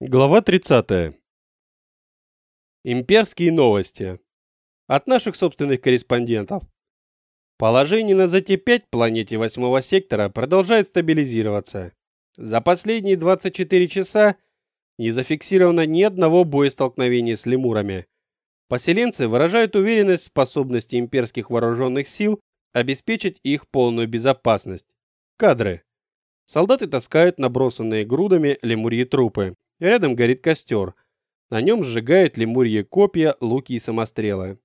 Глава 30. Имперские новости. От наших собственных корреспондентов. Положение на ЗТ-5 планете 8 сектора продолжает стабилизироваться. За последние 24 часа не зафиксировано ни одного боестолкновения с лемурами. Поселенцы выражают уверенность в способности имперских вооруженных сил обеспечить их полную безопасность. Кадры. Солдаты таскают набросанные грудами лемурьи трупы Рядом горит костер. На нем сжигают лемурьи копья, луки и самострелы.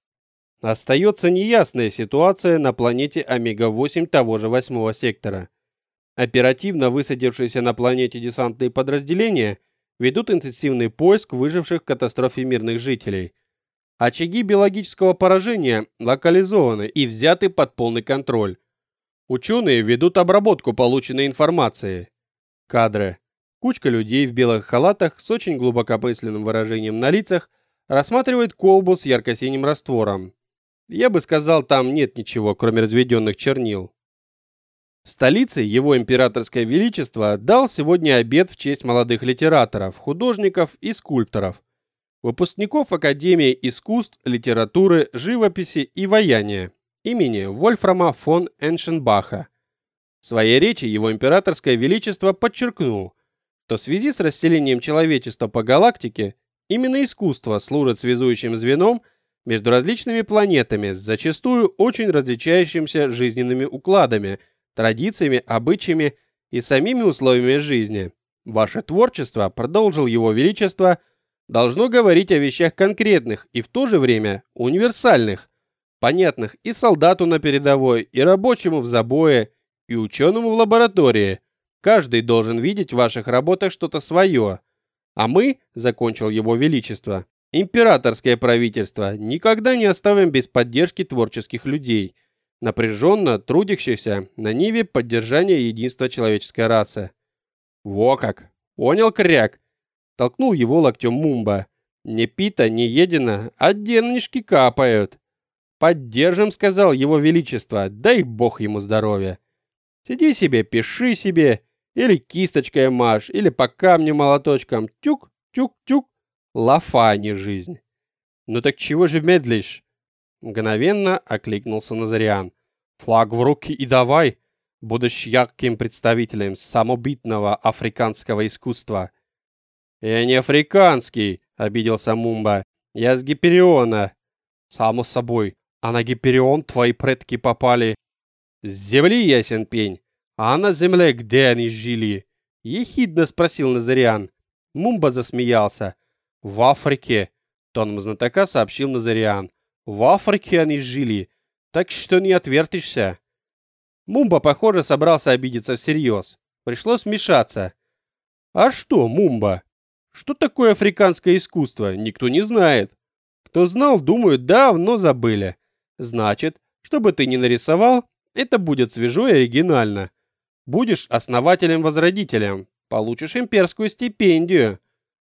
Остается неясная ситуация на планете Омега-8 того же восьмого сектора. Оперативно высадившиеся на планете десантные подразделения ведут интенсивный поиск выживших в катастрофе мирных жителей. Очаги биологического поражения локализованы и взяты под полный контроль. Ученые ведут обработку полученной информации. Кадры. Кучка людей в белых халатах с очень глубокомысленным выражением на лицах рассматривает колбу с ярко-синим раствором. Я бы сказал, там нет ничего, кроме разведенных чернил. В столице его императорское величество дал сегодня обед в честь молодых литераторов, художников и скульпторов, выпускников Академии искусств, литературы, живописи и ваяния имени Вольфрама фон Эншенбаха. В своей речи его императорское величество подчеркнул – что в связи с расселением человечества по галактике именно искусство служит связующим звеном между различными планетами с зачастую очень различающимися жизненными укладами, традициями, обычаями и самими условиями жизни. Ваше творчество, продолжил его величество, должно говорить о вещах конкретных и в то же время универсальных, понятных и солдату на передовой, и рабочему в забое, и ученому в лаборатории – Каждый должен видеть в ваших работах что-то свое. А мы, закончил его величество, императорское правительство, никогда не оставим без поддержки творческих людей, напряженно трудящихся на ниве поддержания единства человеческой расы. Во как! Понял, кряк? Толкнул его локтем Мумба. Не пита, не едено, а денежки капают. Поддержим, сказал его величество, дай бог ему здоровья. Сиди себе, пиши себе, или кисточкой машь, или по камню молоточком. Тюк, тюк, тюк. Лафа, а не жизнь. Ну так чего же медлишь? Мгновенно окликнулся Назариан. Флаг в руки и давай. Будешь ярким представителем самобитного африканского искусства. Я не африканский, обиделся Мумба. Я с Гипериона. Само собой, а на Гиперион твои предки попали. С земли ясен пень. «А на земле где они жили?» — ехидно спросил Назариан. Мумба засмеялся. «В Африке», — тоном знатока сообщил Назариан. «В Африке они жили, так что не отвертишься». Мумба, похоже, собрался обидеться всерьез. Пришлось вмешаться. «А что, Мумба? Что такое африканское искусство, никто не знает. Кто знал, думают, давно забыли. Значит, что бы ты ни нарисовал, это будет свежо и оригинально. Будешь основателем-возродителем, получишь имперскую стипендию.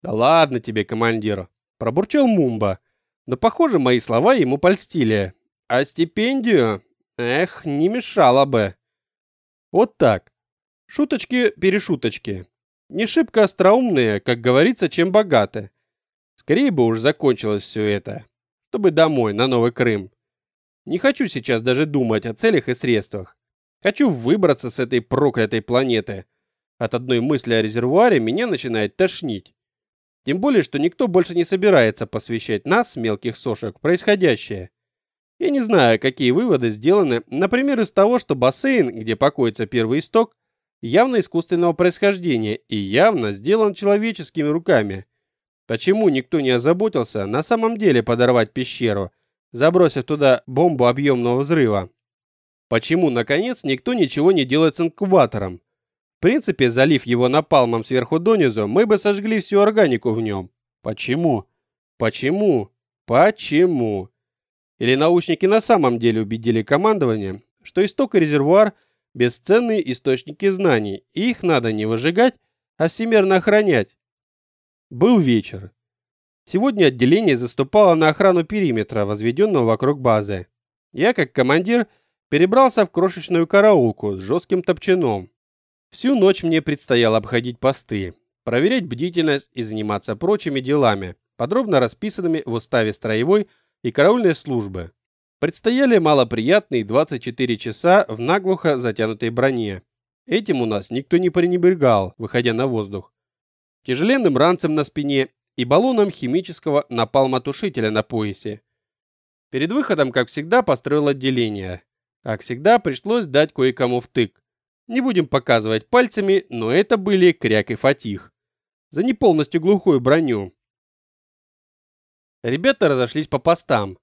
Да ладно тебе, командир, пробурчал Мумба. Но, похоже, мои слова ему польстили. А стипендию? Эх, не мешало бы. Вот так. Шуточки-перешуточки. Не шибко остроумные, как говорится, чем богаты. Скорее бы уж закончилось все это. Чтобы домой, на Новый Крым. Не хочу сейчас даже думать о целях и средствах. Хочу выбраться с этой проклятой планеты. От одной мысли о резервуаре меня начинает тошнить. Тем более, что никто больше не собирается посвящать нас, мелких сошек, происходящее. Я не знаю, какие выводы сделаны, например, из того, что бассейн, где покоится первый исток, явно искусственного происхождения и явно сделан человеческими руками. Почему никто не озаботился на самом деле подорвать пещеру, забросив туда бомбу объемного взрыва? Почему, наконец, никто ничего не делает с инкубатором? В принципе, залив его напалмом сверху донизу, мы бы сожгли всю органику в нем. Почему? Почему? Почему? Или научники на самом деле убедили командование, что исток и резервуар – бесценные источники знаний, и их надо не выжигать, а всемерно охранять? Был вечер. Сегодня отделение заступало на охрану периметра, возведенного вокруг базы. Я, как командир, перебрался в крошечную караулку с жестким топчаном. Всю ночь мне предстояло обходить посты. проверять бдительность и заниматься прочими делами, подробно расписанными в уставе строевой и караульной службы. Предстояли малоприятные 24 часа в наглухо затянутой броне. Этим у нас никто не пренебрегал, выходя на воздух. Тяжеленным ранцем на спине и баллоном химического напалмотушителя на поясе. Перед выходом, как всегда, построил отделение. Как всегда, пришлось дать кое-кому втык. Не будем показывать пальцами, но это были Кряк и Фатих. За неполностью глухую броню. Ребята разошлись по постам.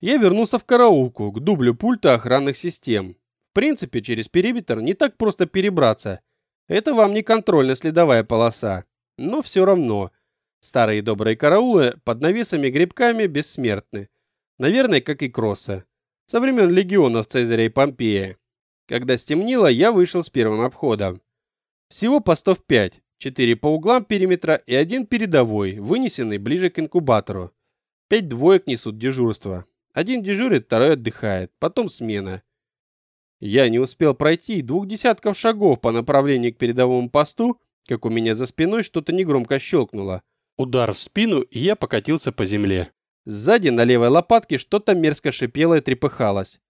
Я вернулся в караулку, к дублю пульта охранных систем. В принципе, через периметр не так просто перебраться. Это вам не контрольно-следовая полоса. Но все равно. Старые добрые караулы под навесами-гребками бессмертны. Наверное, как и кроссы. Со времен легионов Цезаря и Помпея. Когда стемнело, я вышел с первым обходом. Всего постов 5, 4 по углам периметра и один передовой, вынесенный ближе к инкубатору. Пять двоек несут дежурство. Один дежурит, второй отдыхает, потом смена. Я не успел пройти двух десятков шагов по направлению к передовому посту, как у меня за спиной что-то негромко щелкнуло. Удар в спину, и я покатился по земле. Сзади на левой лопатке что-то мерзко шипело и трепыхалось.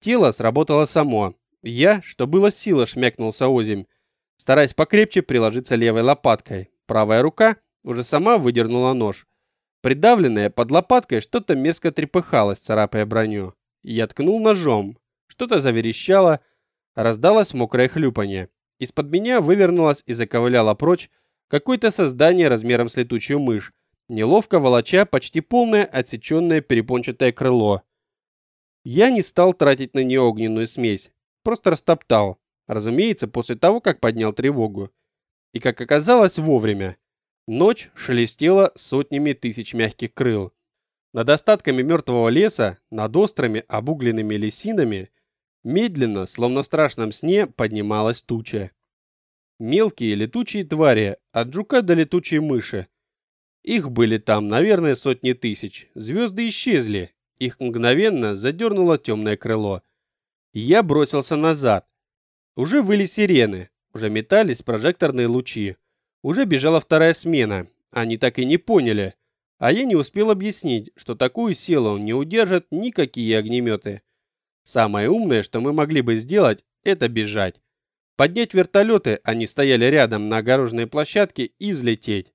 Тело сработало само. Я, что было сила, шмякнулся озимь, стараясь покрепче приложиться левой лопаткой. Правая рука уже сама выдернула нож. Придавленное под лопаткой что-то мерзко трепыхалось, царапая броню. Я ткнул ножом. Что-то заверещало, раздалось мокрое хлюпанье. Из-под меня вывернулось и заковыляло прочь какое-то создание размером с летучую мышь, неловко волоча почти полное отсеченное перепончатое крыло. Я не стал тратить на нее огненную смесь, просто растоптал, разумеется, после того, как поднял тревогу. И, как оказалось, вовремя. Ночь шелестела сотнями тысяч мягких крыл. Над остатками мертвого леса, над острыми обугленными лесинами, медленно, словно в страшном сне, поднималась туча. Мелкие летучие твари, от жука до летучей мыши. Их были там, наверное, сотни тысяч. Звезды исчезли. Их мгновенно задернуло темное крыло. Я бросился назад. Уже выли сирены, уже метались прожекторные лучи. Уже бежала вторая смена. Они так и не поняли. А я не успел объяснить, что такую силу не удержат никакие огнеметы. Самое умное, что мы могли бы сделать, это бежать. Поднять вертолеты, они стояли рядом на огороженной площадке, и взлететь.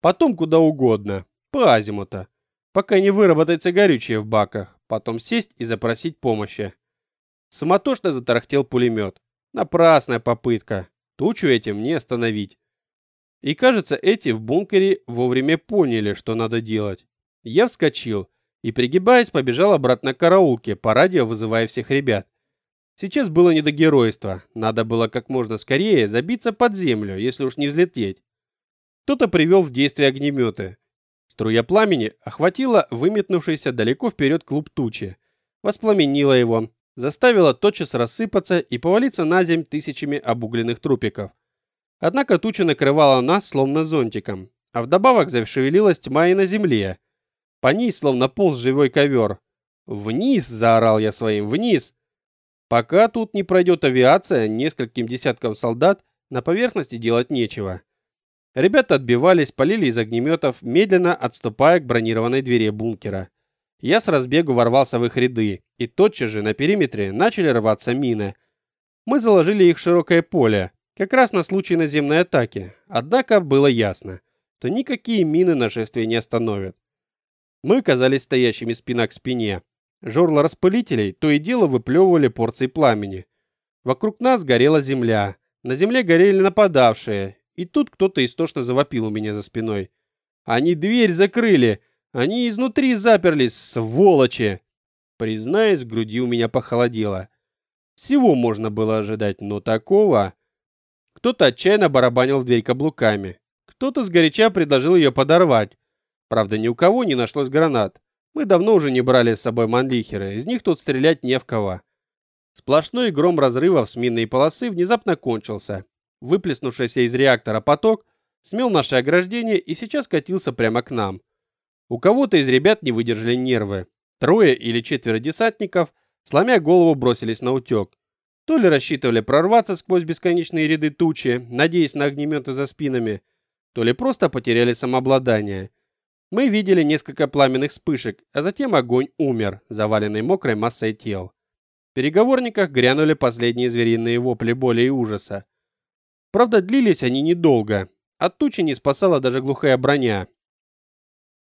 Потом куда угодно, по азимута. Пока не выработается горючее в баках. Потом сесть и запросить помощи. Суматошно затарахтел пулемет. Напрасная попытка. Тучу этим не остановить. И кажется, эти в бункере вовремя поняли, что надо делать. Я вскочил и, пригибаясь, побежал обратно к караулке, по радио вызывая всех ребят. Сейчас было не до геройства, надо было как можно скорее забиться под землю, если уж не взлететь. Кто-то привел в действие огнеметы. Струя пламени охватила выметнувшийся далеко вперед клуб тучи, воспламенила его, заставила тотчас рассыпаться и повалиться на земь тысячами обугленных трупиков. Однако туча накрывала нас словно зонтиком, а вдобавок зашевелилась тьма и на земле. По ней словно полз живой ковер. «Вниз!» – заорал я своим, «вниз!» Пока тут не пройдет авиация, нескольким десяткам солдат на поверхности делать нечего. Ребята отбивались, полили из огнеметов, медленно отступая к бронированной двери бункера. Я с разбегу ворвался в их ряды, и тотчас же на периметре начали рваться мины. Мы заложили их широкое поле, как раз на случай наземной атаки. Однако было ясно, что никакие мины нашествия не остановят. Мы оказались стоящими спина к спине. Жорла распылителей то и дело выплевывали порции пламени. Вокруг нас горела земля. На земле горели нападавшие. И тут кто-то истошно завопил у меня за спиной. Они дверь закрыли. Они изнутри заперлись, сволочи. Признаюсь, в груди у меня похолодело. Всего можно было ожидать, но такого... Кто-то отчаянно барабанил в дверь каблуками. Кто-то сгоряча предложил ее подорвать. Правда, ни у кого не нашлось гранат. Мы давно уже не брали с собой манлихеры, из них тут стрелять не в кого. Сплошной гром разрывов с минной полосы внезапно кончился. Выплеснувшийся из реактора поток смел наше ограждение и сейчас катился прямо к нам. У кого-то из ребят не выдержали нервы. Трое или четверо десантников, сломя голову, бросились на утек. То ли рассчитывали прорваться сквозь бесконечные ряды тучи, надеясь на огнеметы за спинами, то ли просто потеряли самообладание. Мы видели несколько пламенных вспышек, а затем огонь умер, заваленный мокрой массой тел. В переговорниках грянули последние звериные вопли боли и ужаса. Правда, длились они недолго. От тучи не спасала даже глухая броня.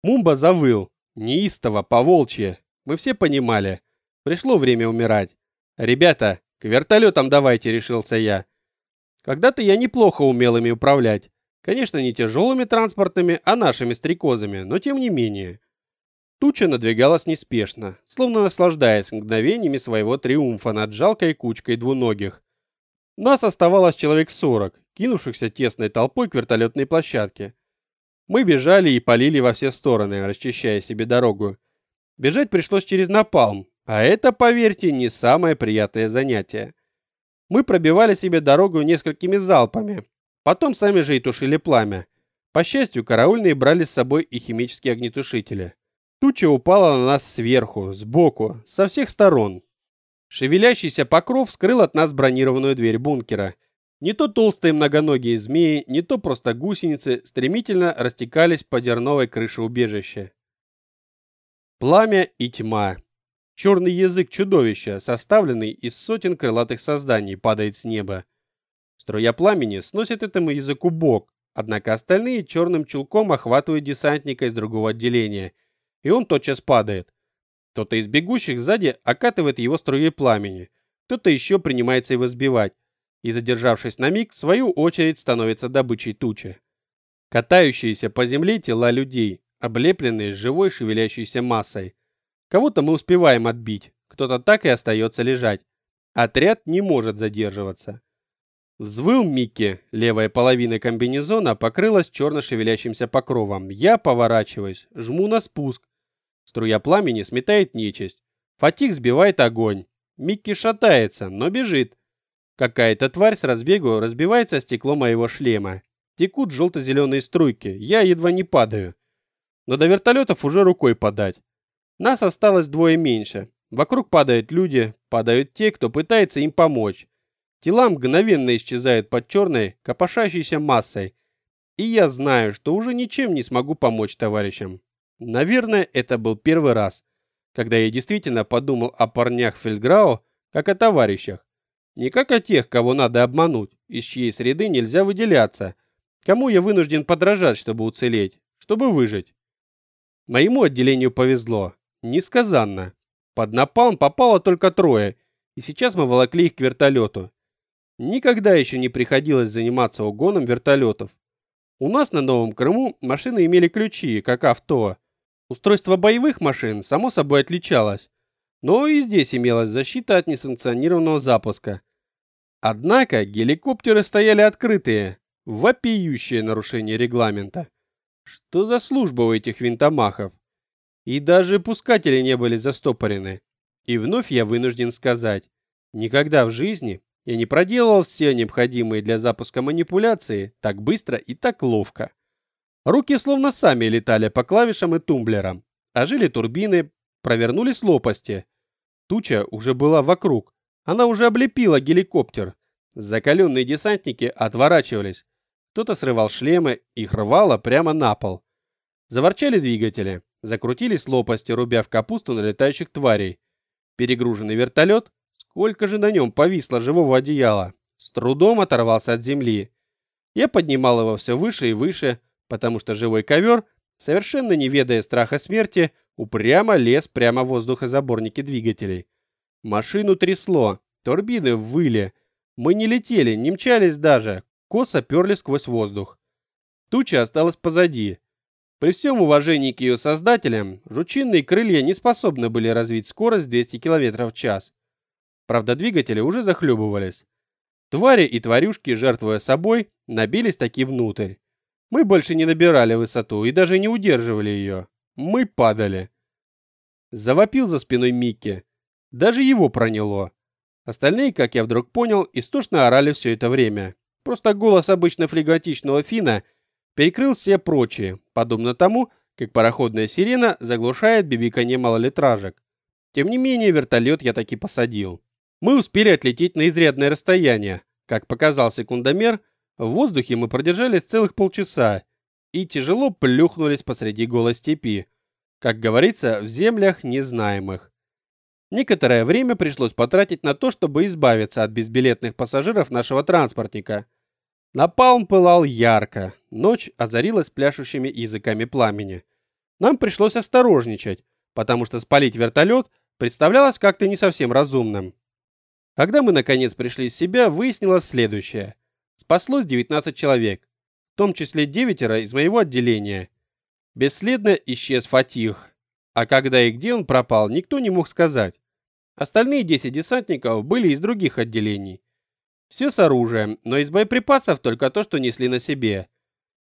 Мумба завыл, неистово, поволчье. Мы все понимали. Пришло время умирать. «Ребята, к вертолетам давайте», — решился я. Когда-то я неплохо умел ими управлять. Конечно, не тяжелыми транспортными, а нашими стрекозами, но тем не менее. Туча надвигалась неспешно, словно наслаждаясь мгновениями своего триумфа над жалкой кучкой двуногих. Нас оставалось человек сорок, кинувшихся тесной толпой к вертолетной площадке. Мы бежали и полили во все стороны, расчищая себе дорогу. Бежать пришлось через напалм, а это, поверьте, не самое приятное занятие. Мы пробивали себе дорогу несколькими залпами, Потом сами же и тушили пламя. По счастью, караульные брали с собой и химические огнетушители. Туча упала на нас сверху, сбоку, со всех сторон. Шевелящийся покров скрыл от нас бронированную дверь бункера. Не то толстые многоногие змеи, не то просто гусеницы стремительно растекались по дерновой крыше убежища. Пламя и тьма. Черный язык чудовища, составленный из сотен крылатых созданий, падает с неба. Струя пламени сносит этому языку бок, однако остальные черным чулком охватывают десантника из другого отделения, и он тотчас падает. Кто-то из бегущих сзади окатывает его струей пламени, кто-то еще принимается его сбивать, и, задержавшись на миг, в свою очередь становится добычей тучи. Катающиеся по земле тела людей, облепленные живой шевелящейся массой. Кого-то мы успеваем отбить, кто-то так и остается лежать. Отряд не может задерживаться. Взвыл Микки, левая половина комбинезона покрылась черно шевелящимся покровом. Я поворачиваюсь, жму на спуск. Струя пламени сметает нечисть. Фатик сбивает огонь. Микки шатается, но бежит. Какая-то тварь с разбегу разбивается о стекло моего шлема. Текут желто-зеленые струйки, я едва не падаю. Но до вертолетов уже рукой подать. Нас осталось двое меньше. Вокруг падают люди, падают те, кто пытается им помочь. Тела мгновенно исчезают под черной, копошащейся массой. И я знаю, что уже ничем не смогу помочь товарищам. Наверное, это был первый раз, когда я действительно подумал о парнях Фельдграу как о товарищах. Не как о тех, кого надо обмануть, из чьей среды нельзя выделяться, кому я вынужден подражать, чтобы уцелеть, чтобы выжить. Моему отделению повезло. Несказанно. Под напалм попало только трое, и сейчас мы волокли их к вертолету. Никогда еще не приходилось заниматься угоном вертолетов. У нас на Новом Крыму машины имели ключи, как авто. Устройство боевых машин, само собой, отличалось. Но и здесь имелась защита от несанкционированного запуска. Однако геликоптеры стояли открытые, вопиющее нарушение регламента. Что за служба у этих винтомахов? И даже пускатели не были застопорены. И вновь я вынужден сказать, никогда в жизни я не проделал все необходимые для запуска манипуляции так быстро и так ловко. Руки словно сами летали по клавишам и тумблерам. Ожили турбины, провернулись лопасти. Туча уже была вокруг. Она уже облепила геликоптер. Закаленные десантники отворачивались. Кто-то срывал шлемы, их рвало прямо на пол. Заворчали двигатели. Закрутились лопасти, рубя в капусту налетающих тварей. Перегруженный вертолет Сколько же на нем повисло живого одеяла. С трудом оторвался от земли. Я поднимал его все выше и выше, потому что живой ковер, совершенно не ведая страха смерти, упрямо лез прямо в воздухозаборники двигателей. Машину трясло, турбины выли. Мы не летели, не мчались даже, косо перли сквозь воздух. Туча осталась позади. При всем уважении к ее создателям, жучинные крылья не способны были развить скорость 200 км в час. Правда, двигатели уже захлебывались. Твари и тварюшки, жертвуя собой, набились таки внутрь. Мы больше не набирали высоту и даже не удерживали ее. Мы падали. Завопил за спиной Микки. Даже его проняло. Остальные, как я вдруг понял, истошно орали все это время. Просто голос обычно флегматичного Фина перекрыл все прочие, подобно тому, как пароходная сирена заглушает бибиканье малолитражек. Тем не менее, вертолет я таки посадил. Мы успели отлететь на изрядное расстояние. Как показал секундомер, в воздухе мы продержались целых полчаса, и тяжело плюхнулись посреди голой степи, как говорится, в землях незнаемых. Некоторое время пришлось потратить на то, чтобы избавиться от безбилетных пассажиров нашего транспортника. Напалм пылал ярко, ночь озарилась пляшущими языками пламени. Нам пришлось осторожничать, потому что спалить вертолет представлялось как-то не совсем разумным. Когда мы наконец пришли в себя, выяснилось следующее. Спаслось 19 человек, в том числе девятеро из моего отделения. Бесследно исчез Фатих, а когда и где он пропал, никто не мог сказать. Остальные 10 десантников были из других отделений. Все с оружием, но из боеприпасов только то, что несли на себе.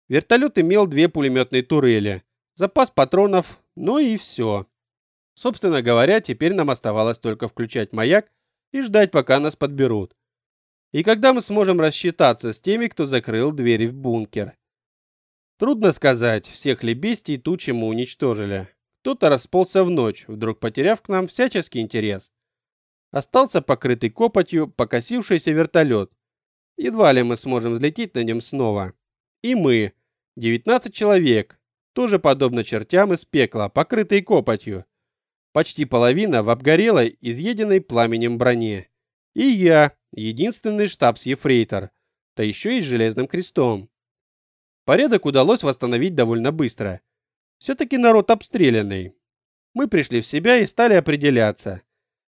Вертолет имел две пулеметные турели, запас патронов, ну и все. Собственно говоря, теперь нам оставалось только включать маяк и ждать, пока нас подберут. И когда мы сможем рассчитаться с теми, кто закрыл двери в бункер. Трудно сказать, всех ли бестий тучи мы уничтожили. Кто-то расползся в ночь, вдруг потеряв к нам всяческий интерес. Остался покрытый копотью покосившийся вертолет. Едва ли мы сможем взлететь на нем снова. И мы, 19 человек, тоже подобно чертям из пекла, покрытые копотью. Почти половина в обгорелой, изъеденной пламенем броне. И я, единственный штабс-ефрейтор, да еще и с железным крестом. Порядок удалось восстановить довольно быстро. Все-таки народ обстрелянный. Мы пришли в себя и стали определяться.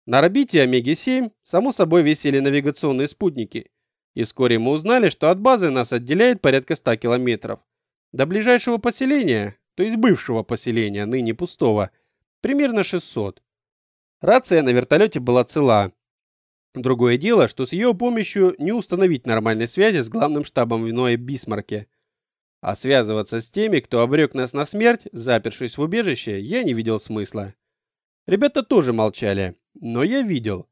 На орбите Омеги-7, само собой, висели навигационные спутники. И вскоре мы узнали, что от базы нас отделяет порядка 100 километров. До ближайшего поселения, то есть бывшего поселения, ныне пустого, примерно 600. Рация на вертолете была цела. Другое дело, что с ее помощью не установить нормальной связи с главным штабом в Ное Бисмарке. А связываться с теми, кто обрек нас на смерть, запершись в убежище, я не видел смысла. Ребята тоже молчали, но я видел.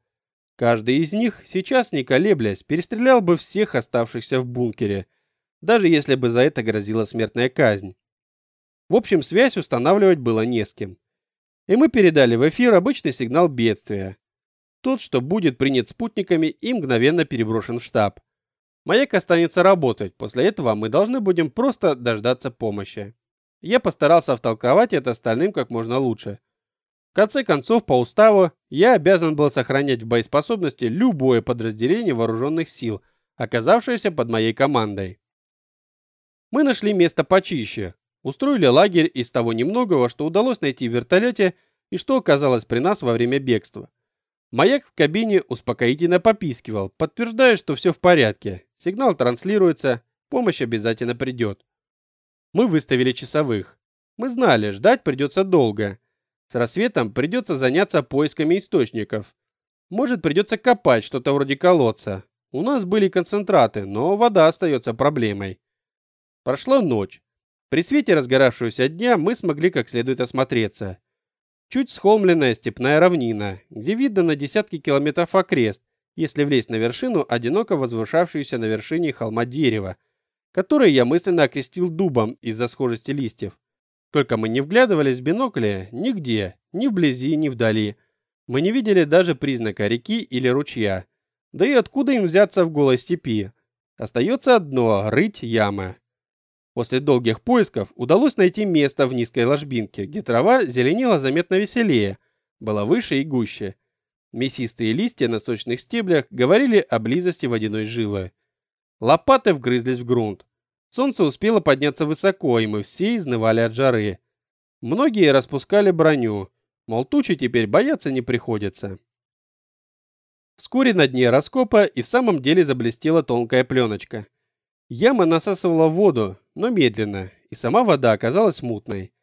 Каждый из них, сейчас не колеблясь, перестрелял бы всех оставшихся в бункере, даже если бы за это грозила смертная казнь. В общем, связь устанавливать было не с кем. И мы передали в эфир обычный сигнал бедствия. Тот, что будет принят спутниками и мгновенно переброшен в штаб. Маяк останется работать, после этого мы должны будем просто дождаться помощи. Я постарался втолковать это остальным как можно лучше. В конце концов, по уставу, я обязан был сохранять в боеспособности любое подразделение вооруженных сил, оказавшееся под моей командой. Мы нашли место почище, устроили лагерь из того немногого, что удалось найти в вертолете и что оказалось при нас во время бегства. Маяк в кабине успокоительно попискивал, подтверждая, что все в порядке. Сигнал транслируется, помощь обязательно придет. Мы выставили часовых. Мы знали, ждать придется долго, с рассветом придется заняться поисками источников. Может, придется копать что-то вроде колодца. У нас были концентраты, но вода остается проблемой. Прошла ночь. При свете разгоравшегося дня мы смогли как следует осмотреться. Чуть схолмленная степная равнина, где видно на десятки километров окрест, если влезть на вершину, одиноко возвышавшуюся на вершине холма дерева, которое я мысленно окрестил дубом из-за схожести листьев. Только мы не вглядывались в бинокли нигде, ни вблизи, ни вдали. Мы не видели даже признака реки или ручья. Да и откуда им взяться в голой степи? Остается одно – рыть ямы. После долгих поисков удалось найти место в низкой ложбинке, где трава зеленела заметно веселее, была выше и гуще. Мясистые листья на сочных стеблях говорили о близости водяной жилы. Лопаты вгрызлись в грунт. Солнце успело подняться высоко, и мы все изнывали от жары. Многие распускали броню, мол, тучи теперь бояться не приходится. Вскоре на дне раскопа и в самом деле заблестела тонкая пленочка. Яма насасывала воду, но медленно, и сама вода оказалась мутной.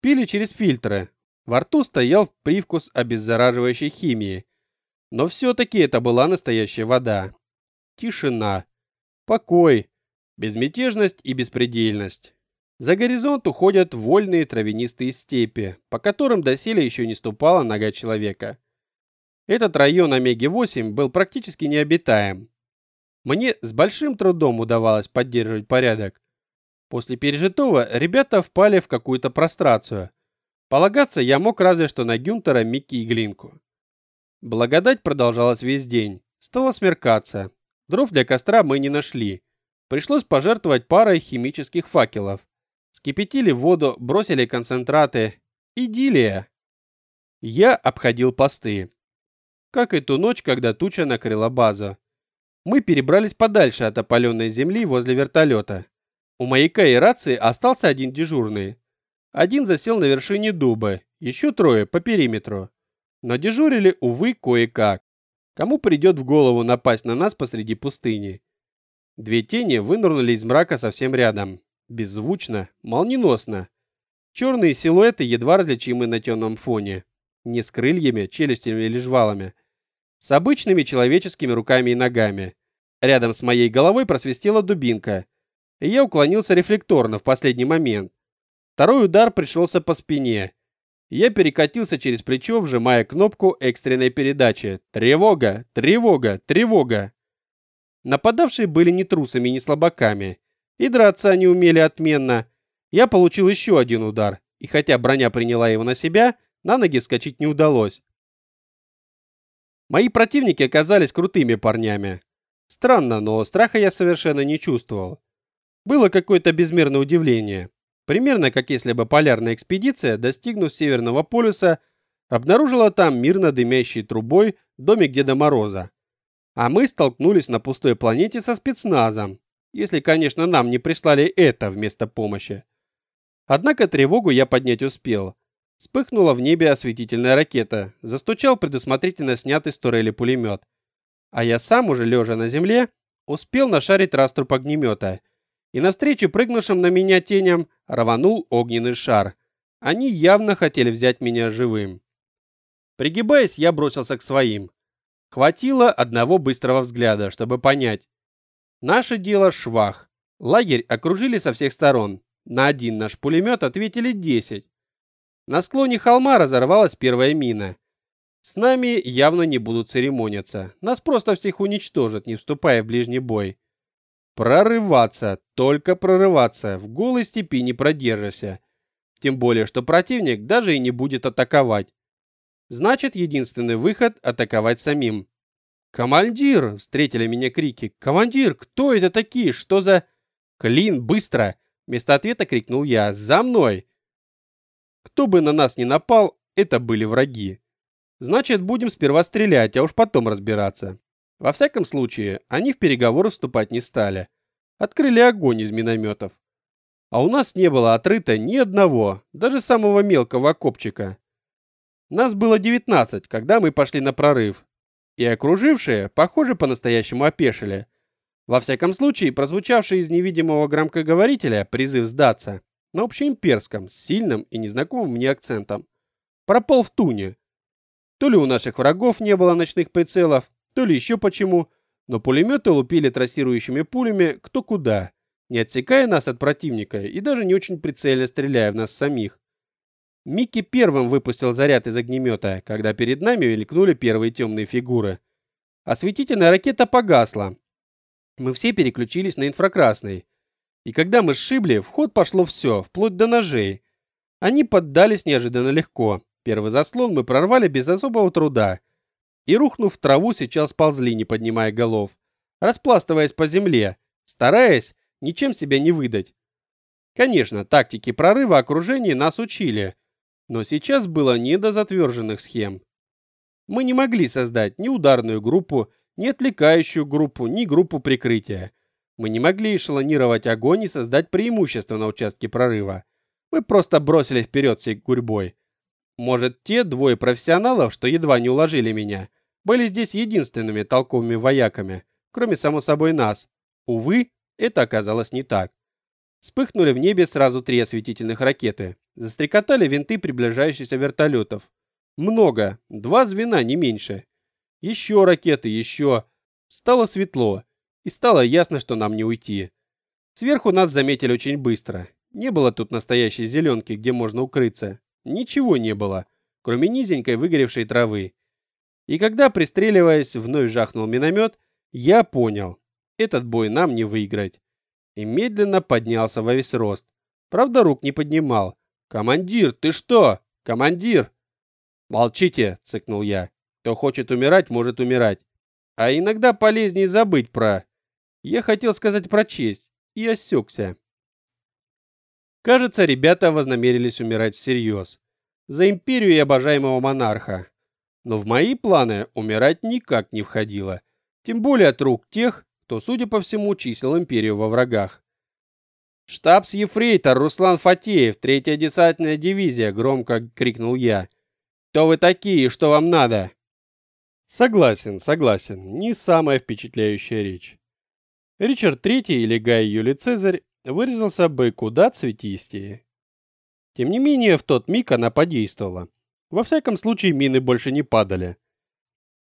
Пили через фильтры. Во рту стоял привкус обеззараживающей химии. Но все-таки это была настоящая вода. Тишина. Покой безмятежность и беспредельность. За горизонт уходят вольные травянистые степи, по которым доселе еще не ступала нога человека. Этот район Омеги-8 был практически необитаем. Мне с большим трудом удавалось поддерживать порядок. После пережитого ребята впали в какую-то прострацию. Полагаться я мог разве что на Гюнтера, Микки и Глинку. Благодать продолжалась весь день. Стало смеркаться. Дров для костра мы не нашли. Пришлось пожертвовать парой химических факелов. Скипятили воду, бросили концентраты. Идиллия. Я обходил посты. Как и ту ночь, когда туча накрыла базу. Мы перебрались подальше от опаленной земли возле вертолета. У маяка и рации остался один дежурный. Один засел на вершине дуба, еще трое по периметру. Но дежурили, увы, кое-как. Кому придет в голову напасть на нас посреди пустыни? Две тени вынырнули из мрака совсем рядом. Беззвучно, молниеносно. Черные силуэты едва различимы на темном фоне. Не с крыльями, челюстями или жвалами. С обычными человеческими руками и ногами. Рядом с моей головой просвистела дубинка. Я уклонился рефлекторно в последний момент. Второй удар пришелся по спине. Я перекатился через плечо, вжимая кнопку экстренной передачи. Тревога! Тревога! Тревога! Нападавшие были не трусами не слабаками. И драться они умели отменно. Я получил еще один удар, и хотя броня приняла его на себя, на ноги вскочить не удалось. Мои противники оказались крутыми парнями. Странно, но страха я совершенно не чувствовал. Было какое-то безмерное удивление. Примерно как если бы полярная экспедиция, достигнув Северного полюса, обнаружила там мирно дымящей трубой домик Деда Мороза. А мы столкнулись на пустой планете со спецназом, если, конечно, нам не прислали это вместо помощи. Однако тревогу я поднять успел. Вспыхнула в небе осветительная ракета, застучал предусмотрительно снятый с турели пулемет. А я сам, уже лежа на земле, успел нашарить раструб огнемета – и навстречу прыгнувшим на меня теням рванул огненный шар. Они явно хотели взять меня живым. Пригибаясь, я бросился к своим. Хватило одного быстрого взгляда, чтобы понять. Наше дело швах. Лагерь окружили со всех сторон. На один наш пулемет ответили 10. На склоне холма разорвалась первая мина. С нами явно не будут церемониться. Нас просто всех уничтожат, не вступая в ближний бой. Прорываться, только прорываться, в голой степи не продержишься. Тем более, что противник даже и не будет атаковать. Значит, единственный выход – атаковать самим. «Командир!» – встретили меня крики. «Командир, кто это такие? Что за...» «Клин, быстро!» – вместо ответа крикнул я. «За мной!» Кто бы на нас ни напал, это были враги. Значит, будем сперва стрелять, а уж потом разбираться. Во всяком случае, они в переговоры вступать не стали. Открыли огонь из минометов. А у нас не было отрыто ни одного, даже самого мелкого окопчика. Нас было 19, когда мы пошли на прорыв. И окружившие, похоже, по-настоящему опешили. Во всяком случае, прозвучавший из невидимого громкоговорителя призыв сдаться на общеимперском, с сильным и незнакомым мне акцентом, пропал в туне. То ли у наших врагов не было ночных прицелов, то ли еще почему, но пулеметы лупили трассирующими пулями кто куда, не отсекая нас от противника и даже не очень прицельно стреляя в нас самих. Микки первым выпустил заряд из огнемета, когда перед нами мелькнули первые темные фигуры. Осветительная ракета погасла. Мы все переключились на инфракрасный. И когда мы сшибли, в ход пошло все, вплоть до ножей. Они поддались неожиданно легко. Первый заслон мы прорвали без особого труда – и, рухнув в траву, сейчас ползли, не поднимая голов, распластываясь по земле, стараясь ничем себя не выдать. Конечно, тактики прорыва окружения нас учили, но сейчас было не до затверженных схем. Мы не могли создать ни ударную группу, ни отвлекающую группу, ни группу прикрытия. Мы не могли эшелонировать огонь и создать преимущество на участке прорыва. Мы просто бросили вперед всей гурьбой, может, те двое профессионалов, что едва не уложили меня, были здесь единственными толковыми вояками, кроме само собой нас. Увы, это оказалось не так. Вспыхнули в небе сразу три осветительных ракеты. Застрекотали винты приближающихся вертолетов. Много, два звена, не меньше. Еще ракеты, еще. Стало светло, и стало ясно, что нам не уйти. Сверху нас заметили очень быстро. Не было тут настоящей зеленки, где можно укрыться. Ничего не было, кроме низенькой выгоревшей травы. И когда, пристреливаясь, вновь жахнул миномет, я понял, этот бой нам не выиграть. И медленно поднялся во весь рост. Правда, рук не поднимал. «Командир, ты что? Командир!» «Молчите!» — цыкнул я. «Кто хочет умирать, может умирать. А иногда полезнее забыть про...» Я хотел сказать про честь и осекся. Кажется, ребята вознамерились умирать всерьез. За империю и обожаемого монарха. Но в мои планы умирать никак не входило. Тем более от рук тех, кто, судя по всему, числил империю во врагах. «Штабс-ефрейтор Руслан Фатеев, третья десантная дивизия!» — громко крикнул я. «Кто вы такие что вам надо?» Согласен, согласен, не самая впечатляющая речь. Ричард III или Гай Юлий Цезарь выразился бы куда цветистее. Тем не менее, в тот миг она подействовала. Во всяком случае, мины больше не падали.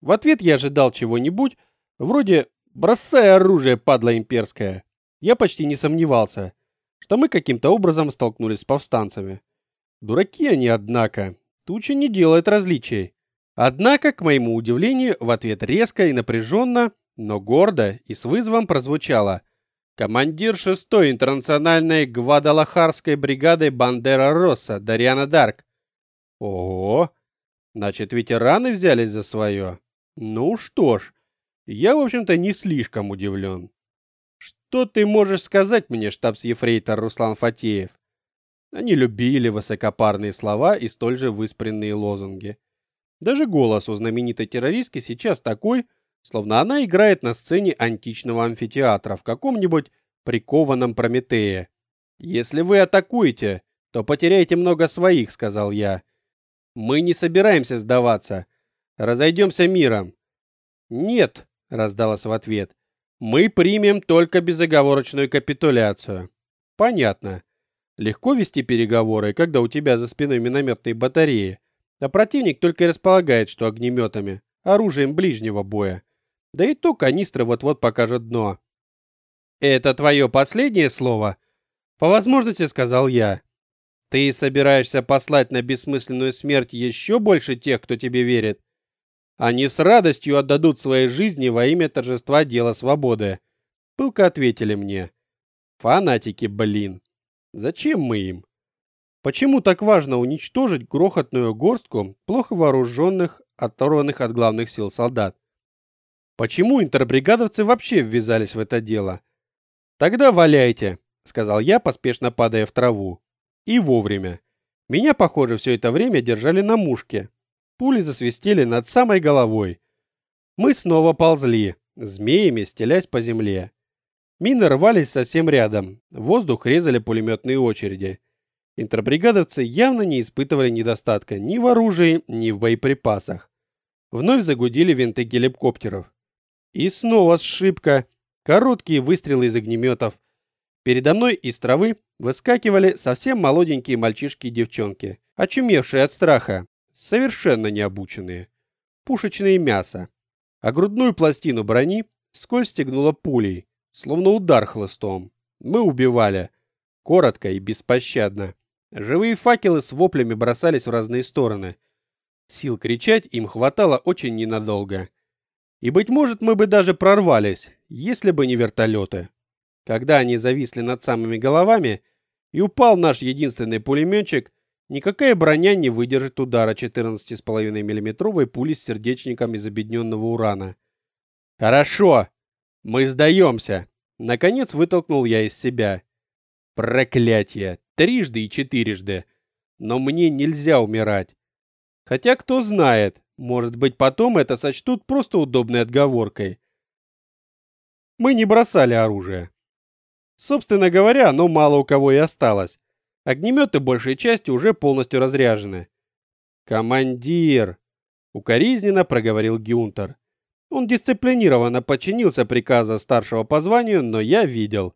В ответ я ожидал чего-нибудь, вроде «бросай оружие, падла имперская». Я почти не сомневался, что мы каким-то образом столкнулись с повстанцами. Дураки они, однако. Туча не делает различий. Однако, к моему удивлению, в ответ резко и напряженно, но гордо и с вызовом прозвучало командир 6-й интернациональной гвадалахарской бригады Бандера Росса Дарьяна Дарк. Ого! Значит, ветераны взялись за свое. Ну что ж, я, в общем-то, не слишком удивлен. Что ты можешь сказать мне, штабс-ефрейтор Руслан Фатеев? Они любили высокопарные слова и столь же выспренные лозунги. Даже голос у знаменитой террористки сейчас такой, словно она играет на сцене античного амфитеатра в каком-нибудь прикованном Прометее. «Если вы атакуете, то потеряете много своих», — сказал я. «Мы не собираемся сдаваться. Разойдемся миром». «Нет», — раздалось в ответ. «Мы примем только безоговорочную капитуляцию». «Понятно. Легко вести переговоры, когда у тебя за спиной минометные батареи, а противник только и располагает, что огнеметами, оружием ближнего боя. Да и то канистра вот-вот покажет дно. «Это твое последнее слово?» «По возможности», — сказал я. «Ты собираешься послать на бессмысленную смерть еще больше тех, кто тебе верит? Они с радостью отдадут свои жизни во имя торжества дела свободы». Пылко ответили мне. «Фанатики, блин. Зачем мы им?» Почему так важно уничтожить грохотную горстку плохо вооруженных, оторванных от главных сил солдат? Почему интербригадовцы вообще ввязались в это дело? Тогда валяйте, сказал я, поспешно падая в траву. И вовремя. Меня, похоже, все это время держали на мушке. Пули засвистели над самой головой. Мы снова ползли, змеями стелясь по земле. Мины рвались совсем рядом. воздух резали пулеметные очереди. Интербригадовцы явно не испытывали недостатка ни в оружии, ни в боеприпасах. Вновь загудели винты геликоптеров. И снова сшибка. Короткие выстрелы из огнеметов. Передо мной из травы выскакивали совсем молоденькие мальчишки и девчонки, очумевшие от страха, совершенно необученные. Пушечное мясо. А грудную пластину брони скользь стегнула пулей, словно удар хлыстом. Мы убивали. Коротко и беспощадно. Живые факелы с воплями бросались в разные стороны. Сил кричать им хватало очень ненадолго. И, быть может, мы бы даже прорвались, если бы не вертолеты. Когда они зависли над самыми головами, и упал наш единственный пулеметчик, никакая броня не выдержит удара 14,5 миллиметровой пули с сердечником из обедненного урана. «Хорошо! Мы сдаемся!» Наконец вытолкнул я из себя. «Проклятие! Трижды и четырежды! Но мне нельзя умирать! Хотя кто знает, может быть, потом это сочтут просто удобной отговоркой. Мы не бросали оружие. Собственно говоря, оно мало у кого и осталось. Огнеметы большей части уже полностью разряжены. «Командир!» — укоризненно проговорил Гюнтер. Он дисциплинированно подчинился приказу старшего по званию, но я видел.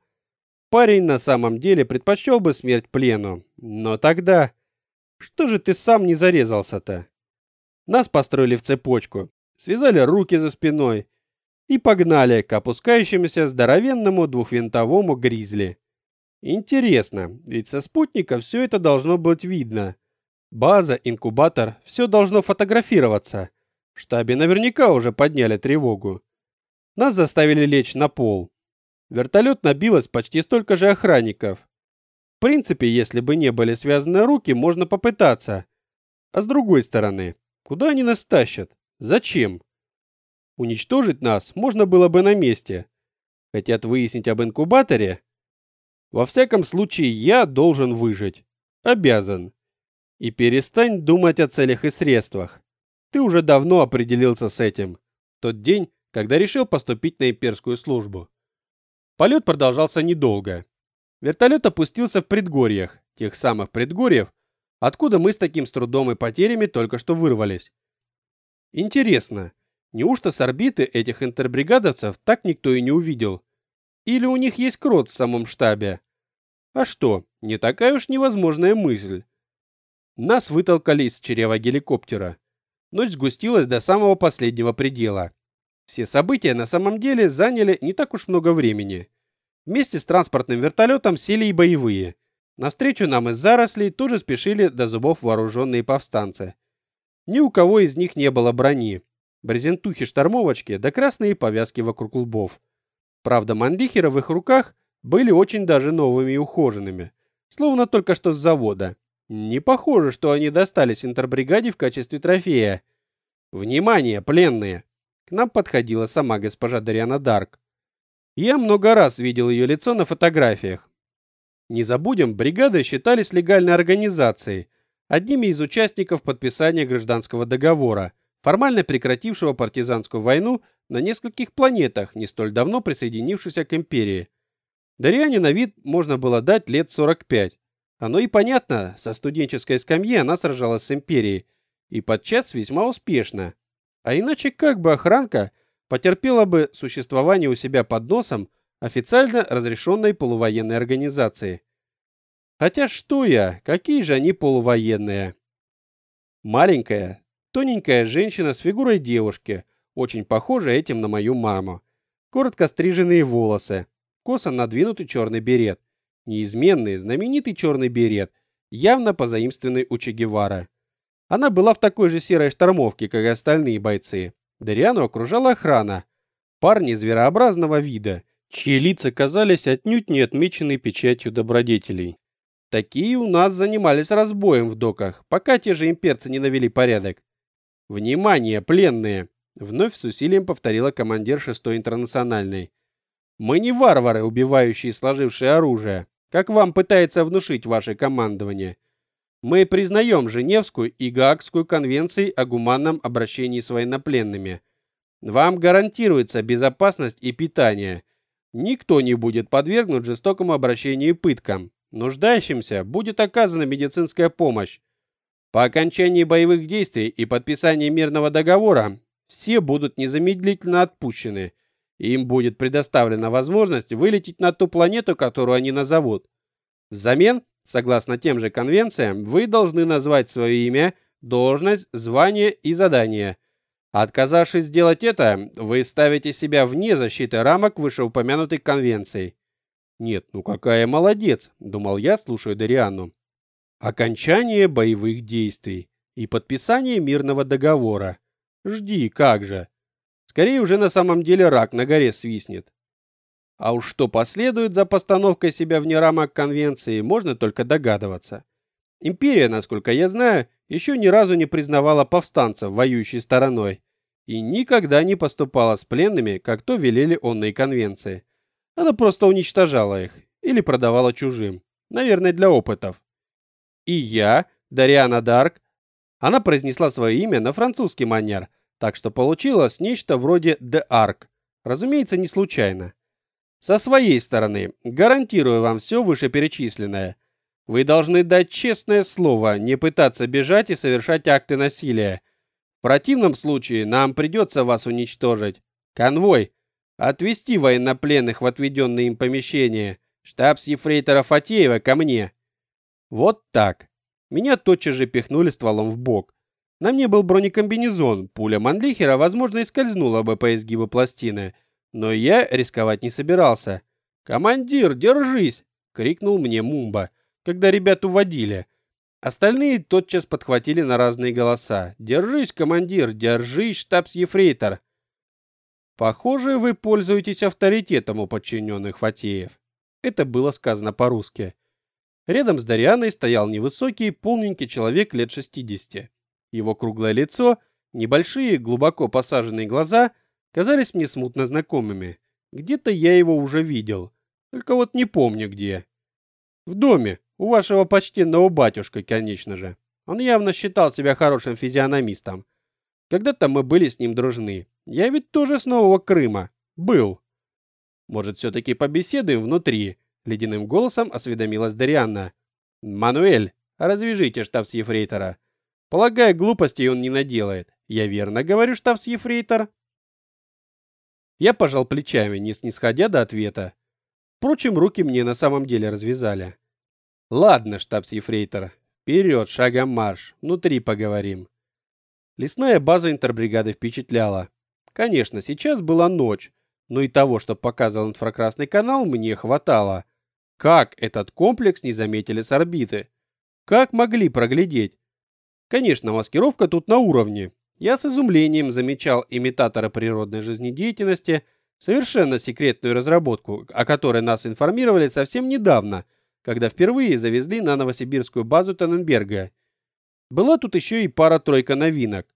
Парень на самом деле предпочел бы смерть плену. Но тогда... Что же ты сам не зарезался-то? Нас построили в цепочку, связали руки за спиной и погнали к опускающемуся здоровенному двухвинтовому гризли. Интересно, ведь со спутника все это должно быть видно. База, инкубатор, все должно фотографироваться. В штабе наверняка уже подняли тревогу. Нас заставили лечь на пол. Вертолет набилось почти столько же охранников. В принципе, если бы не были связаны руки, можно попытаться. А с другой стороны, Куда они нас тащат? Зачем? Уничтожить нас можно было бы на месте. Хотят выяснить об инкубаторе? Во всяком случае, я должен выжить. Обязан. И перестань думать о целях и средствах. Ты уже давно определился с этим. Тот день, когда решил поступить на имперскую службу. Полет продолжался недолго. Вертолет опустился в предгорьях, тех самых предгорьев, откуда мы с таким с трудом и потерями только что вырвались. Интересно, неужто с орбиты этих интербригадовцев так никто и не увидел? Или у них есть крот в самом штабе? А что, не такая уж невозможная мысль. Нас вытолкали из чрева геликоптера. Ночь сгустилась до самого последнего предела. Все события на самом деле заняли не так уж много времени. Вместе с транспортным вертолетом сели и боевые. Навстречу нам из зарослей тоже спешили до зубов вооруженные повстанцы. Ни у кого из них не было брони. Брезентухи-штормовочки да красные повязки вокруг лбов. Правда, мандихеры в их руках были очень даже новыми и ухоженными. Словно только что с завода. Не похоже, что они достались интербригаде в качестве трофея. Внимание, пленные! К нам подходила сама госпожа Дариана Дарк. Я много раз видел ее лицо на фотографиях. Не забудем, бригады считались легальной организацией, одними из участников подписания гражданского договора, формально прекратившего партизанскую войну на нескольких планетах, не столь давно присоединившихся к империи. Дариане на вид можно было дать лет 45. Оно и понятно, со студенческой скамьи она сражалась с империей, и подчас весьма успешно. А иначе как бы охранка потерпела бы существование у себя под носом официально разрешенной полувоенной организации? Хотя что я, какие же они полувоенные? Маленькая, тоненькая женщина с фигурой девушки, очень похожа этим на мою маму. Коротко стриженные волосы, косо надвинутый черный берет. Неизменный, знаменитый черный берет, явно позаимствованный у Че Гевара. Она была в такой же серой штормовке, как и остальные бойцы. Дариану окружала охрана. Парни зверообразного вида, чьи лица казались отнюдь не отмечены печатью добродетелей. Такие у нас занимались разбоем в доках, пока те же имперцы не навели порядок. «Внимание, пленные!» — вновь с усилием повторила командир шестой интернациональной. «Мы не варвары, убивающие сложившие оружие, как вам пытается внушить ваше командование. Мы признаем Женевскую и Гаагскую конвенции о гуманном обращении с военнопленными. Вам гарантируется безопасность и питание. Никто не будет подвергнут жестокому обращению и пыткам. Нуждающимся будет оказана медицинская помощь. По окончании боевых действий и подписании мирного договора все будут незамедлительно отпущены. Им будет предоставлена возможность вылететь на ту планету, которую они назовут. Взамен Согласно тем же конвенциям, вы должны назвать свое имя, должность, звание и задание. Отказавшись сделать это, вы ставите себя вне защиты рамок вышеупомянутой конвенции. Нет, ну какая молодец, думал я, слушая Дариану. Окончание боевых действий и подписание мирного договора. Жди, как же. Скорее уже на самом деле рак на горе свистнет. А уж что последует за постановкой себя вне рамок конвенции, можно только догадываться. Империя, насколько я знаю, еще ни разу не признавала повстанцев воюющей стороной и никогда не поступала с пленными, как то велели онные конвенции. Она просто уничтожала их или продавала чужим, наверное, для опытов. И я, Дариана Дарк, она произнесла свое имя на французский манер, так что получилось нечто вроде «де Арк», разумеется, не случайно. Со своей стороны, гарантирую вам все вышеперечисленное. Вы должны дать честное слово, не пытаться бежать и совершать акты насилия. Противном случае нам придется вас уничтожить. Конвой. Отвести военнопленных в отведенные им помещения. Штаб с ефрейтора Фатеева ко мне. Вот так. Меня тотчас же пихнули стволом в бок. На мне был бронекомбинезон. Пуля Манлихера, возможно, и скользнула бы по изгибу пластины. Но я рисковать не собирался. «Командир, держись!» — крикнул мне Мумба, когда ребят уводили. Остальные тотчас подхватили на разные голоса. «Держись, командир! Держись, штабс-ефрейтор!» «Похоже, вы пользуетесь авторитетом у подчиненных Фатеев». Это было сказано по-русски. Рядом с Дарианой стоял невысокий, полненький человек лет 60. Его круглое лицо, небольшие, глубоко посаженные глаза — казались мне смутно знакомыми. Где-то я его уже видел, только вот не помню где. В доме, у вашего почтенного батюшка, конечно же. Он явно считал себя хорошим физиономистом. Когда-то мы были с ним дружны. Я ведь тоже с Нового Крыма. Был. Может, все-таки побеседуем внутри? Ледяным голосом осведомилась Дарианна. Мануэль, развяжите штабс-ефрейтора. Полагаю, глупостей он не наделает. Я верно говорю, штабс-ефрейтор? Я пожал плечами, не снисходя до ответа. Впрочем, руки мне на самом деле развязали. Ладно, штабс-ефрейтор, вперед, шагом марш, внутри поговорим. Лесная база интербригады впечатляла. Конечно, сейчас была ночь, но и того, что показывал инфракрасный канал, мне хватало. Как этот комплекс не заметили с орбиты? Как могли проглядеть? Конечно, маскировка тут на уровне. Я с изумлением замечал имитатора природной жизнедеятельности, совершенно секретную разработку, о которой нас информировали совсем недавно, когда впервые завезли на новосибирскую базу Таненберга. Была тут еще и пара-тройка новинок,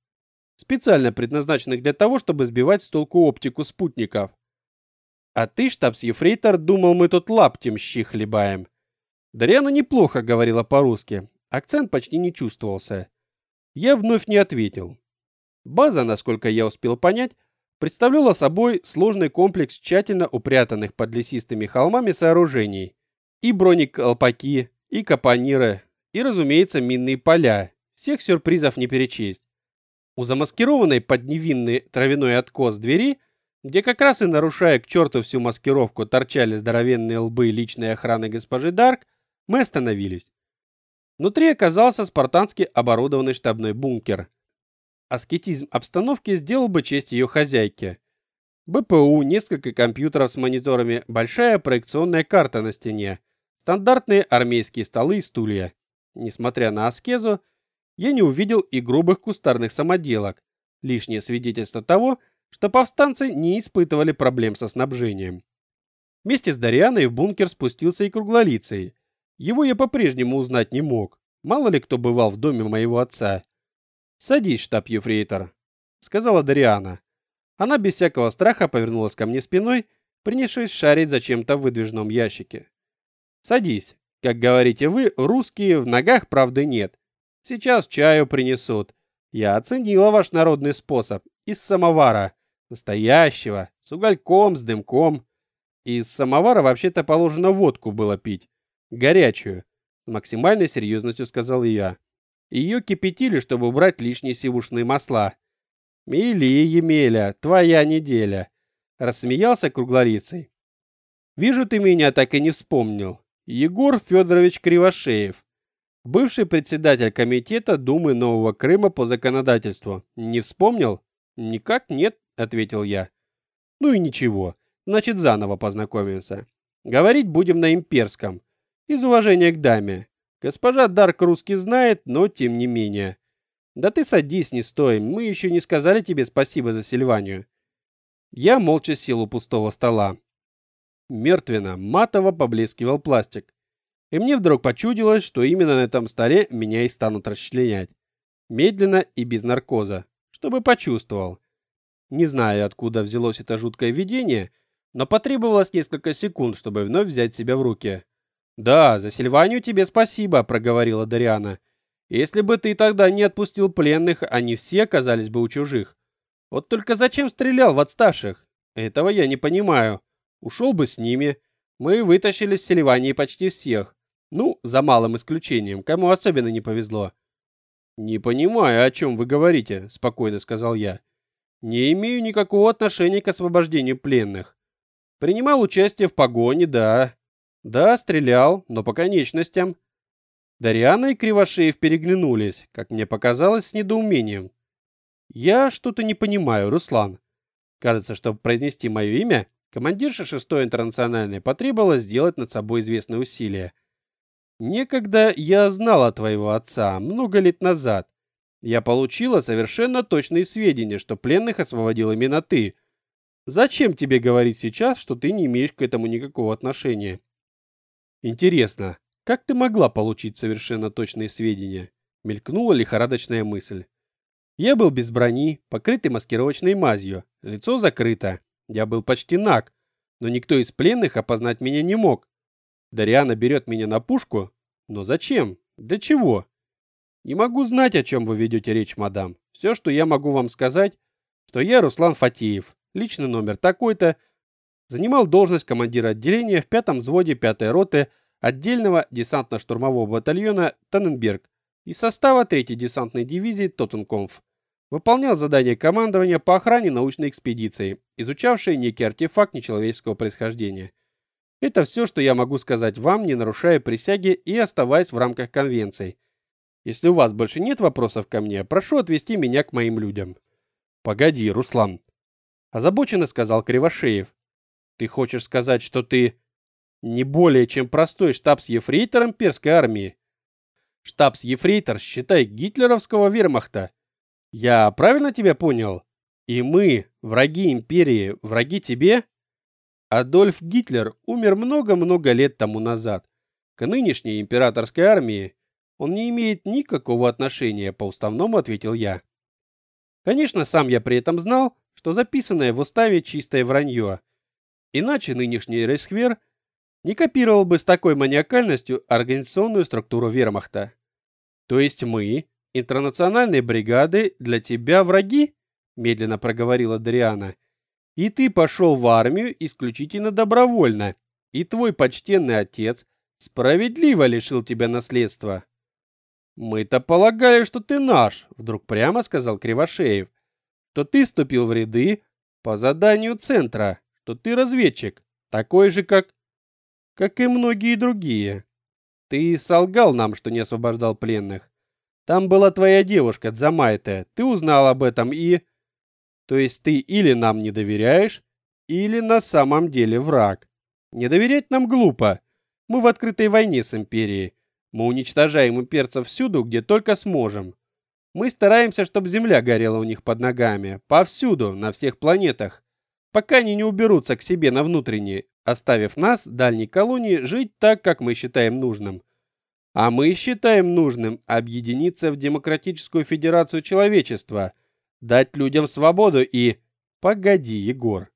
специально предназначенных для того, чтобы сбивать с толку оптику спутников. А ты, штабс-ефрейтор, думал, мы тут лаптем щи хлебаем. Дарьяна неплохо говорила по-русски, акцент почти не чувствовался. Я вновь не ответил. База, насколько я успел понять, представляла собой сложный комплекс тщательно упрятанных под лесистыми холмами сооружений. И бронеколпаки, и капониры, и, разумеется, минные поля. Всех сюрпризов не перечесть. У замаскированной под невинный травяной откос двери, где как раз и нарушая к черту всю маскировку торчали здоровенные лбы личной охраны госпожи Дарк, мы остановились. Внутри оказался спартански оборудованный штабной бункер – Аскетизм обстановки сделал бы честь ее хозяйке. БПУ, несколько компьютеров с мониторами, большая проекционная карта на стене, стандартные армейские столы и стулья. Несмотря на аскезу, я не увидел и грубых кустарных самоделок, лишнее свидетельство того, что повстанцы не испытывали проблем со снабжением. Вместе с Дарианой в бункер спустился и круглолицый. Его я по-прежнему узнать не мог. Мало ли кто бывал в доме моего отца. «Садись, штаб-ефрейтор», — сказала Дариана. Она без всякого страха повернулась ко мне спиной, принявшись шарить за чем-то в выдвижном ящике. «Садись. Как говорите вы, русские, в ногах правды нет. Сейчас чаю принесут. Я оценила ваш народный способ. Из самовара. Настоящего. С угольком, с дымком. Из самовара вообще-то положено водку было пить. Горячую. С максимальной серьезностью сказал я. Ее кипятили, чтобы убрать лишние сивушные масла. «Мили, Емеля, твоя неделя!» Рассмеялся круглолицей. «Вижу, ты меня так и не вспомнил. Егор Федорович Кривошеев, бывший председатель комитета Думы Нового Крыма по законодательству. Не вспомнил?» «Никак нет», — ответил я. «Ну и ничего. Значит, заново познакомимся. Говорить будем на имперском. Из уважения к даме. Госпожа Дарк русский знает, но тем не менее. Да ты садись, не стой, мы еще не сказали тебе спасибо за Сильванию. Я молча сел у пустого стола. Мертвенно, матово поблескивал пластик. И мне вдруг почудилось, что именно на этом столе меня и станут расчленять. Медленно и без наркоза, чтобы почувствовал. Не знаю, откуда взялось это жуткое видение, но потребовалось несколько секунд, чтобы вновь взять себя в руки. «Да, за Сильванию тебе спасибо», — проговорила Дариана. «Если бы ты тогда не отпустил пленных, они все оказались бы у чужих. Вот только зачем стрелял в отставших? Этого я не понимаю. Ушел бы с ними. Мы вытащили с Сильвании почти всех. Ну, за малым исключением, кому особенно не повезло». «Не понимаю, о чем вы говорите», — спокойно сказал я. «Не имею никакого отношения к освобождению пленных. Принимал участие в погоне, да, да, стрелял, но по конечностям. Дариана и Кривошеев переглянулись, как мне показалось, с недоумением. Я что-то не понимаю, Руслан. Кажется, чтобы произнести мое имя, командирша шестой интернациональной потребовалось сделать над собой известные усилия. Некогда я знала твоего отца, много лет назад. Я получила совершенно точные сведения, что пленных освободил именно ты. Зачем тебе говорить сейчас, что ты не имеешь к этому никакого отношения? Интересно, как ты могла получить совершенно точные сведения? Мелькнула лихорадочная мысль. Я был без брони, покрытый маскировочной мазью, лицо закрыто. Я был почти наг, но никто из пленных опознать меня не мог. Дариана берет меня на пушку? Но зачем? Для чего? Не могу знать, о чем вы ведете речь, мадам. Все, что я могу вам сказать, что я Руслан Фатиев, личный номер такой-то, занимал должность командира отделения в пятом взводе пятой роты отдельного десантно-штурмового батальона Танненберг из состава третьей десантной дивизии Тоттенкомф. Выполнял задание командования по охране научной экспедиции, изучавшей некий артефакт нечеловеческого происхождения. Это все, что я могу сказать вам, не нарушая присяги и оставаясь в рамках конвенции. Если у вас больше нет вопросов ко мне, прошу отвести меня к моим людям. Погоди, Руслан. Озабоченно сказал Кривошеев. Ты хочешь сказать, что ты не более чем простой штабс-ефрейтор имперской армии? Штабс-ефрейтор, считай, гитлеровского вермахта. Я правильно тебя понял? И мы, враги империи, враги тебе? Адольф Гитлер умер много-много лет тому назад. К нынешней императорской армии он не имеет никакого отношения, по уставному ответил я. Конечно, сам я при этом знал, что записанное в уставе чистое вранье. Иначе нынешний Рейхсвер не копировал бы с такой маниакальностью организационную структуру вермахта. То есть мы, интернациональные бригады, для тебя враги? Медленно проговорила Дариана. И ты пошел в армию исключительно добровольно, и твой почтенный отец справедливо лишил тебя наследства. Мы-то полагали, что ты наш, вдруг прямо сказал Кривошеев, что ты вступил в ряды по заданию центра, что ты разведчик, такой же, как... как и многие другие. Ты солгал нам, что не освобождал пленных. Там была твоя девушка, Дзамайта, ты узнал об этом и... То есть ты или нам не доверяешь, или на самом деле враг. Не доверять нам глупо. Мы в открытой войне с империей. Мы уничтожаем имперцев всюду, где только сможем. Мы стараемся, чтобы земля горела у них под ногами, повсюду, на всех планетах, пока они не уберутся к себе на внутренние, оставив нас, дальней колонии, жить так, как мы считаем нужным. А мы считаем нужным объединиться в Демократическую Федерацию Человечества – Дать людям свободу и... Погоди, Егор.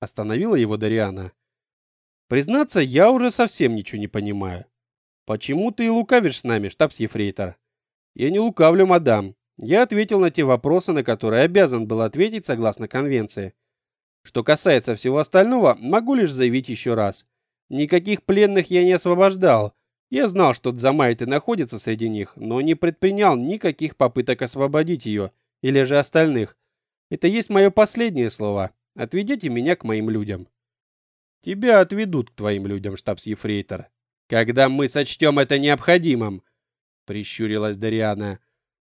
Остановила его Дариана. Признаться, я уже совсем ничего не понимаю. Почему ты лукавишь с нами, штабс-ефрейтор? Я не лукавлю, мадам. Я ответил на те вопросы, на которые обязан был ответить согласно конвенции. Что касается всего остального, могу лишь заявить еще раз. Никаких пленных я не освобождал. Я знал, что Дзамайты находится среди них, но не предпринял никаких попыток освободить ее или же остальных. Это есть мое последнее слово. Отведите меня к моим людям. Тебя отведут к твоим людям, штабс-ефрейтор. Когда мы сочтем это необходимым, прищурилась Дариана.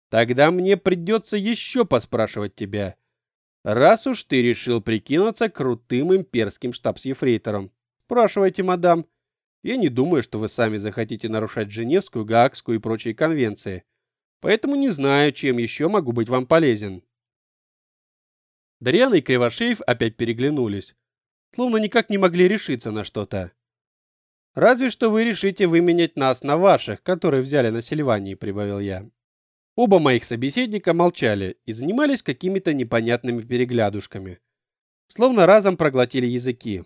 Тогда мне придется еще поспрашивать тебя. Раз уж ты решил прикинуться крутым имперским штабс-ефрейтором. Спрашивайте, мадам. Я не думаю, что вы сами захотите нарушать Женевскую, Гаагскую и прочие конвенции. Поэтому не знаю, чем еще могу быть вам полезен. Дарьяна и Кривошеев опять переглянулись, словно никак не могли решиться на что-то. Разве что вы решите выменять нас на ваших, которые взяли на Сильвании, прибавил я. Оба моих собеседника молчали и занимались какими-то непонятными переглядушками, словно разом проглотили языки.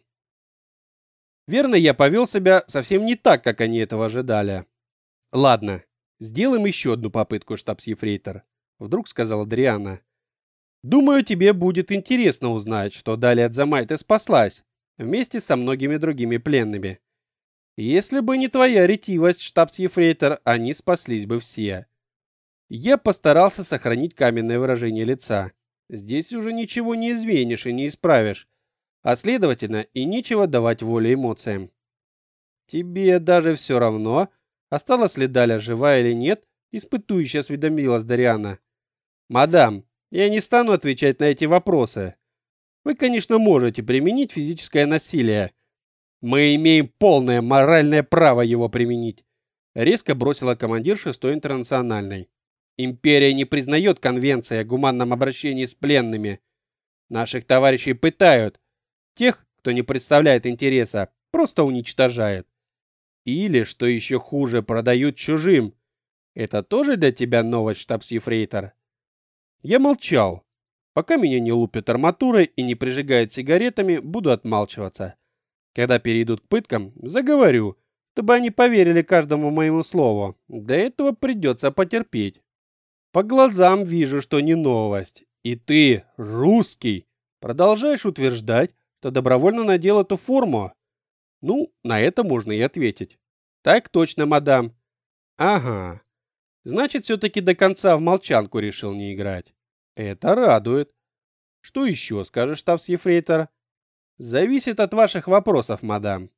Верно, я повел себя совсем не так, как они этого ожидали. Ладно, Сделаем еще одну попытку, штабс-ефрейтор, вдруг сказала Дриана. Думаю, тебе будет интересно узнать, что далее от Замайты спаслась вместе со многими другими пленными. Если бы не твоя ретивость, штабс-ефрейтор, они спаслись бы все. Я постарался сохранить каменное выражение лица. Здесь уже ничего не изменишь и не исправишь, а следовательно и нечего давать волю эмоциям. Тебе даже все равно, Осталась ли Даля жива или нет, испытующе осведомилась Дариана. «Мадам, я не стану отвечать на эти вопросы. Вы, конечно, можете применить физическое насилие. Мы имеем полное моральное право его применить», резко бросила командир шестой интернациональной. «Империя не признает конвенции о гуманном обращении с пленными. Наших товарищей пытают. Тех, кто не представляет интереса, просто уничтожают. Или, что еще хуже, продают чужим. Это тоже для тебя новость, штабс-ефрейтор? Я молчал. Пока меня не лупят арматурой и не прижигают сигаретами, буду отмалчиваться. Когда перейдут к пыткам, заговорю, чтобы они поверили каждому моему слову. До этого придется потерпеть. По глазам вижу, что не новость. И ты, русский, продолжаешь утверждать, что добровольно надел эту форму? Ну, на это можно и ответить. Так точно, мадам. Ага. Значит, все-таки до конца в молчанку решил не играть. Это радует. Что еще скажешь, штабс-ефрейтор? Зависит от ваших вопросов, мадам.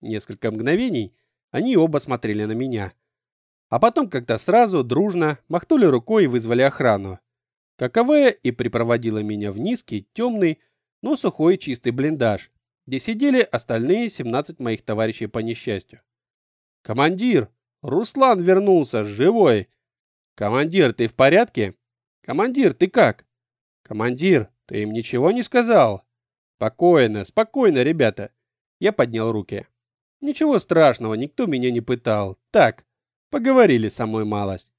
Несколько мгновений они оба смотрели на меня. А потом как-то сразу, дружно, махнули рукой и вызвали охрану. Каковая и припроводила меня в низкий, темный, но сухой чистый блиндаж, где сидели остальные 17 моих товарищей по несчастью. «Командир! Руслан вернулся, живой!» «Командир, ты в порядке?» «Командир, ты как?» «Командир, ты им ничего не сказал?» «Спокойно, спокойно, ребята!» Я поднял руки. «Ничего страшного, никто меня не пытал. Так, поговорили со мной малость».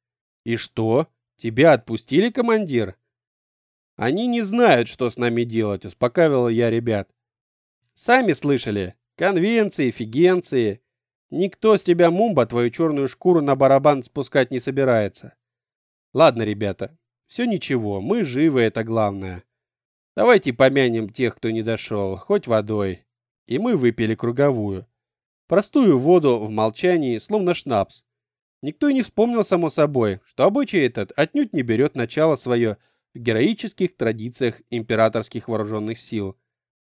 «И что? Тебя отпустили, командир?» «Они не знают, что с нами делать», — успокаивал я ребят. «Сами слышали. Конвенции, фигенции. Никто с тебя, Мумба, твою черную шкуру на барабан спускать не собирается. Ладно, ребята, все ничего, мы живы, это главное. Давайте помянем тех, кто не дошел, хоть водой. И мы выпили круговую. Простую воду в молчании, словно шнапс. Никто и не вспомнил, само собой, что обычай этот отнюдь не берет начало свое героических традициях императорских вооруженных сил.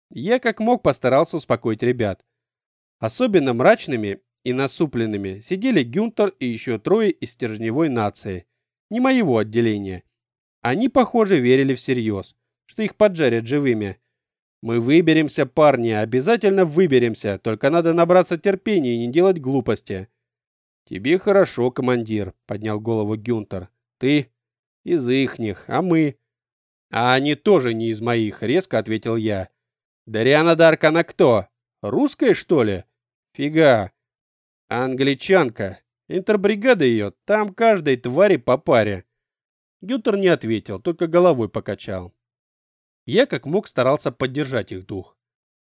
Я как мог постарался успокоить ребят. Особенно мрачными и насупленными сидели Гюнтер и еще трое из стержневой нации, не моего отделения. Они, похоже, верили всерьез, что их поджарят живыми. Мы выберемся, парни, обязательно выберемся, только надо набраться терпения и не делать глупости. Тебе хорошо, командир, поднял голову Гюнтер. Ты из ихних, а мы? А они тоже не из моих, резко ответил я. Дариана Даркана кто? Русская, что ли? Фига. Англичанка. Интербригада ее, там каждой твари по паре. Гютер не ответил, только головой покачал. Я как мог старался поддержать их дух.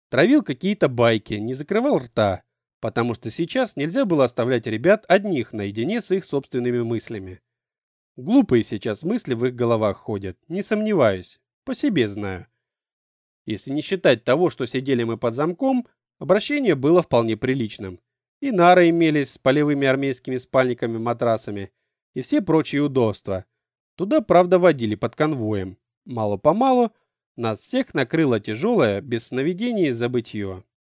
Травил какие-то байки, не закрывал рта, потому что сейчас нельзя было оставлять ребят одних наедине с их собственными мыслями. Глупые сейчас мысли в их головах ходят, не сомневаюсь, по себе знаю. Если не считать того, что сидели мы под замком, обращение было вполне приличным и нары имелись с полевыми армейскими спальниками-матрасами, и все прочие удобства. Туда, правда, водили под конвоем. Мало-помалу нас всех накрыло тяжелое, без сновидений забытье.